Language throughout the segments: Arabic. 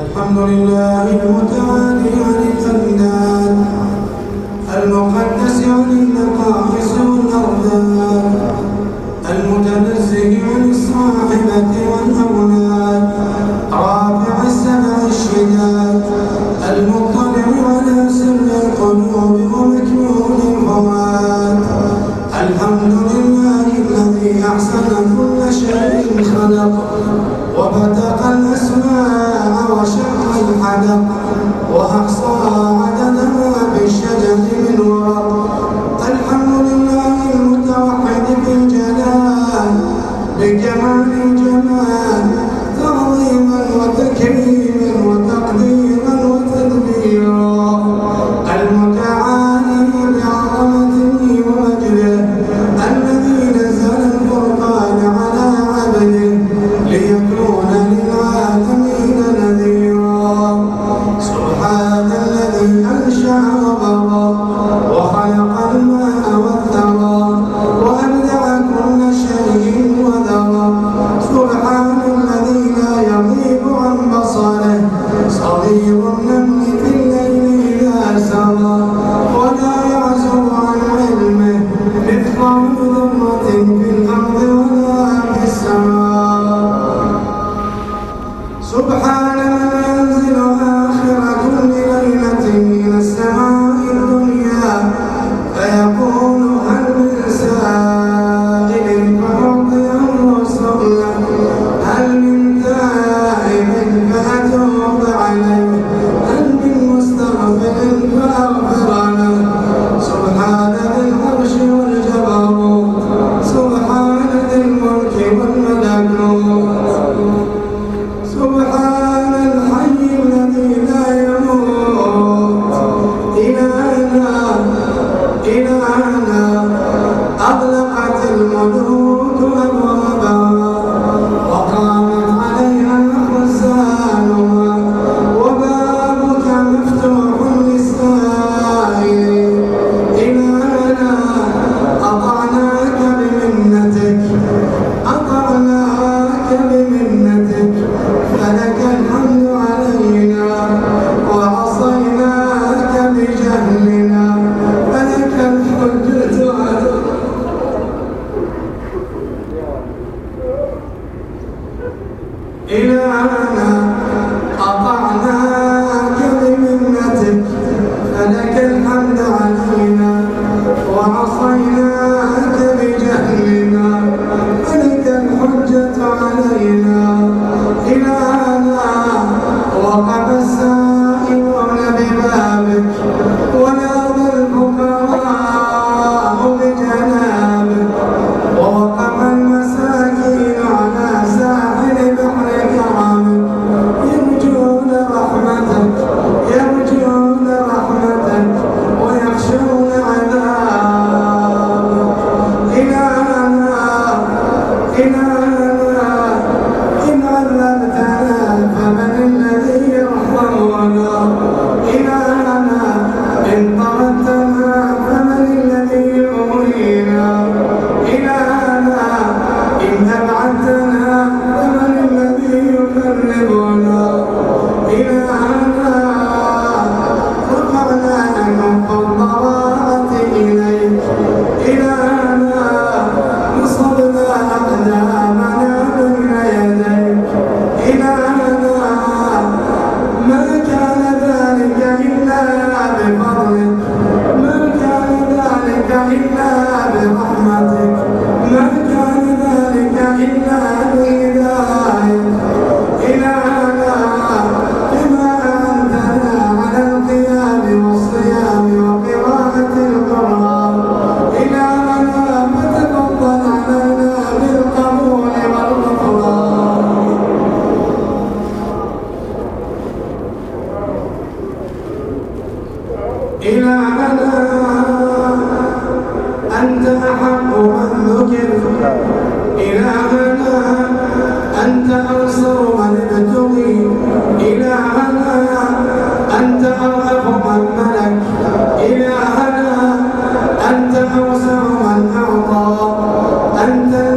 الحمد لله المتعالي عن الأبدان المقدس عن النقائص والأردان المتنزه عن الصاحبة والأولاد رافع السبع الشداد المطلع على سر القلوب ومكنون الفوات الحمد لله الذي أحسن كل شيء خلقه. وبتق الأسماء وشق الحدق وأحصى عددها بالشجر من ورق. Aleluia. Senhor. and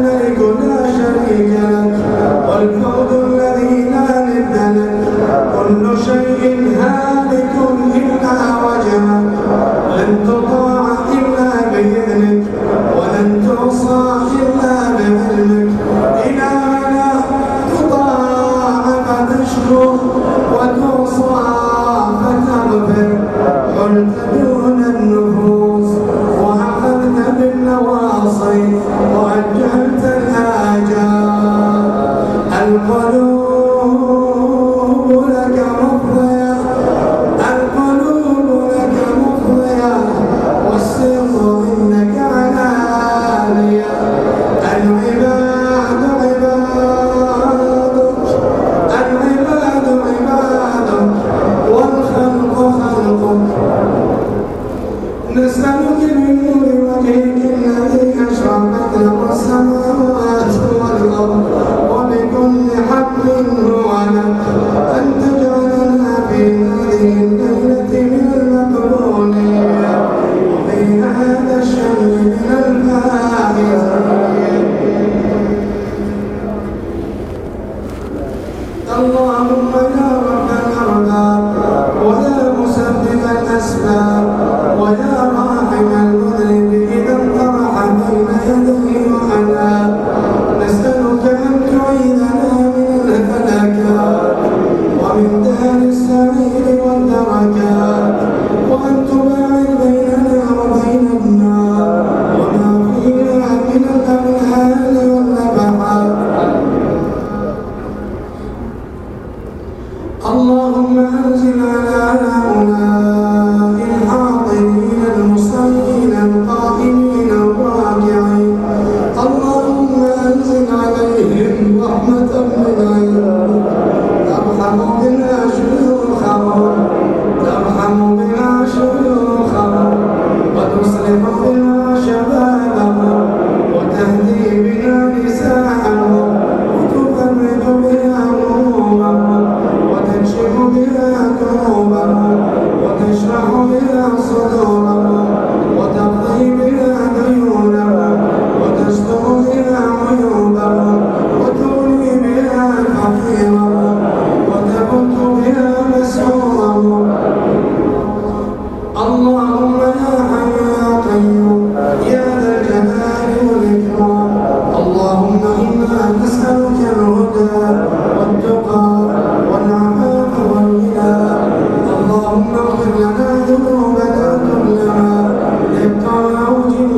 Now,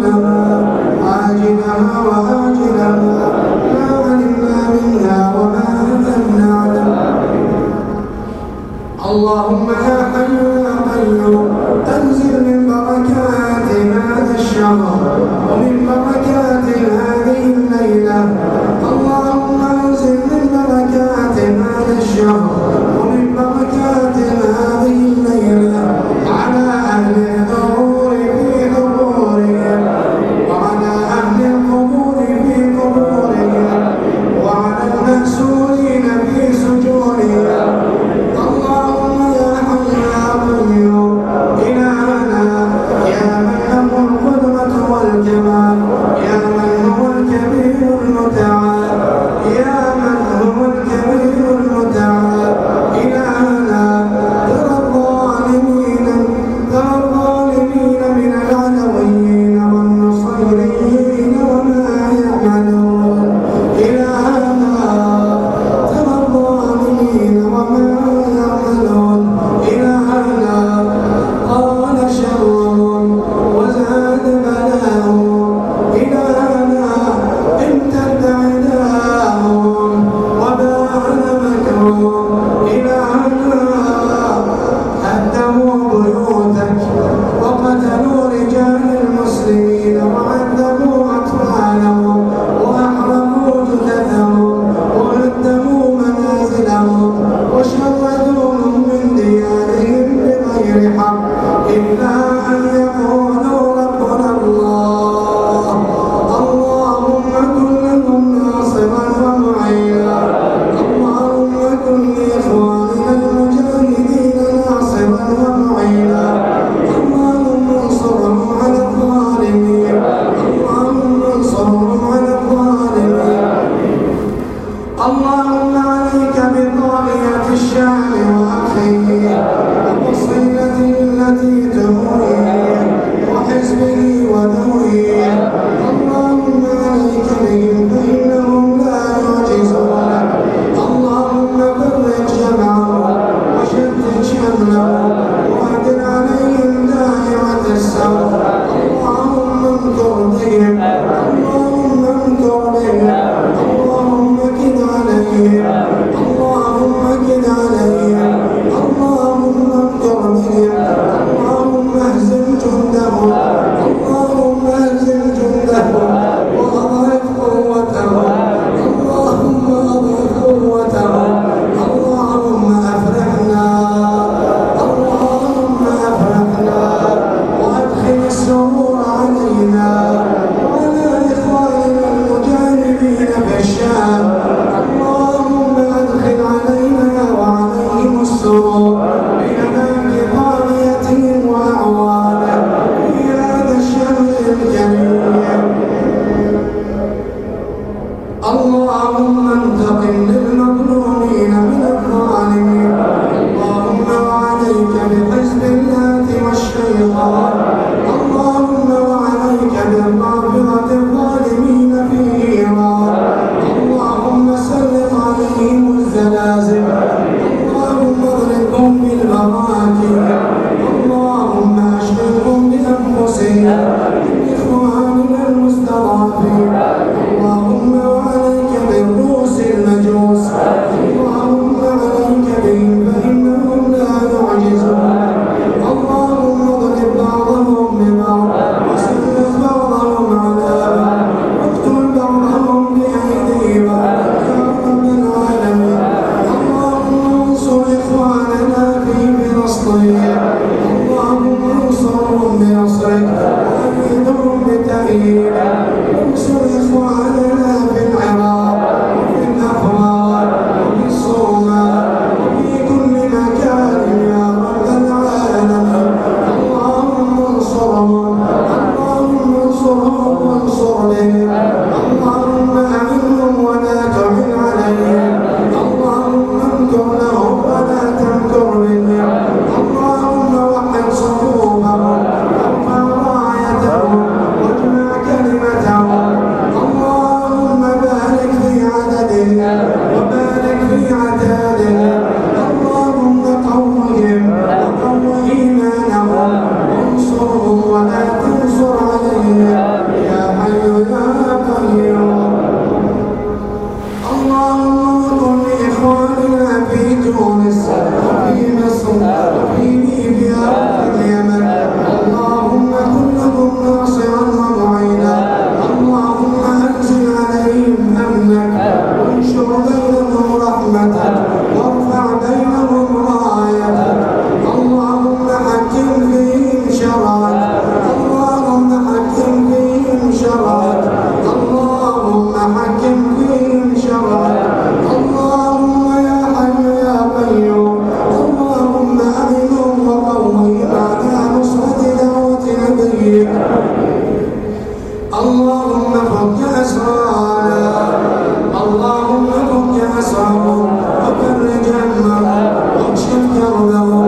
não.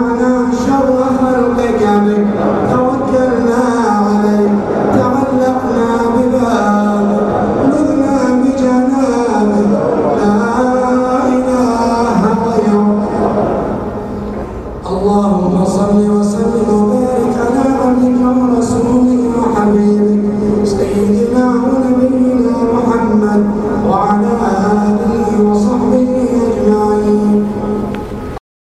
ومنعنا شر خلق